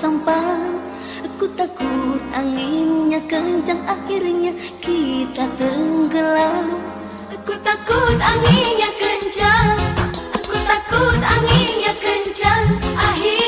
sampan. Aku takut anginnya kencang akhirnya kita tenggelam. Aku takut anginnya kencang. Aku takut anginnya kencang Akhirnya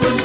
up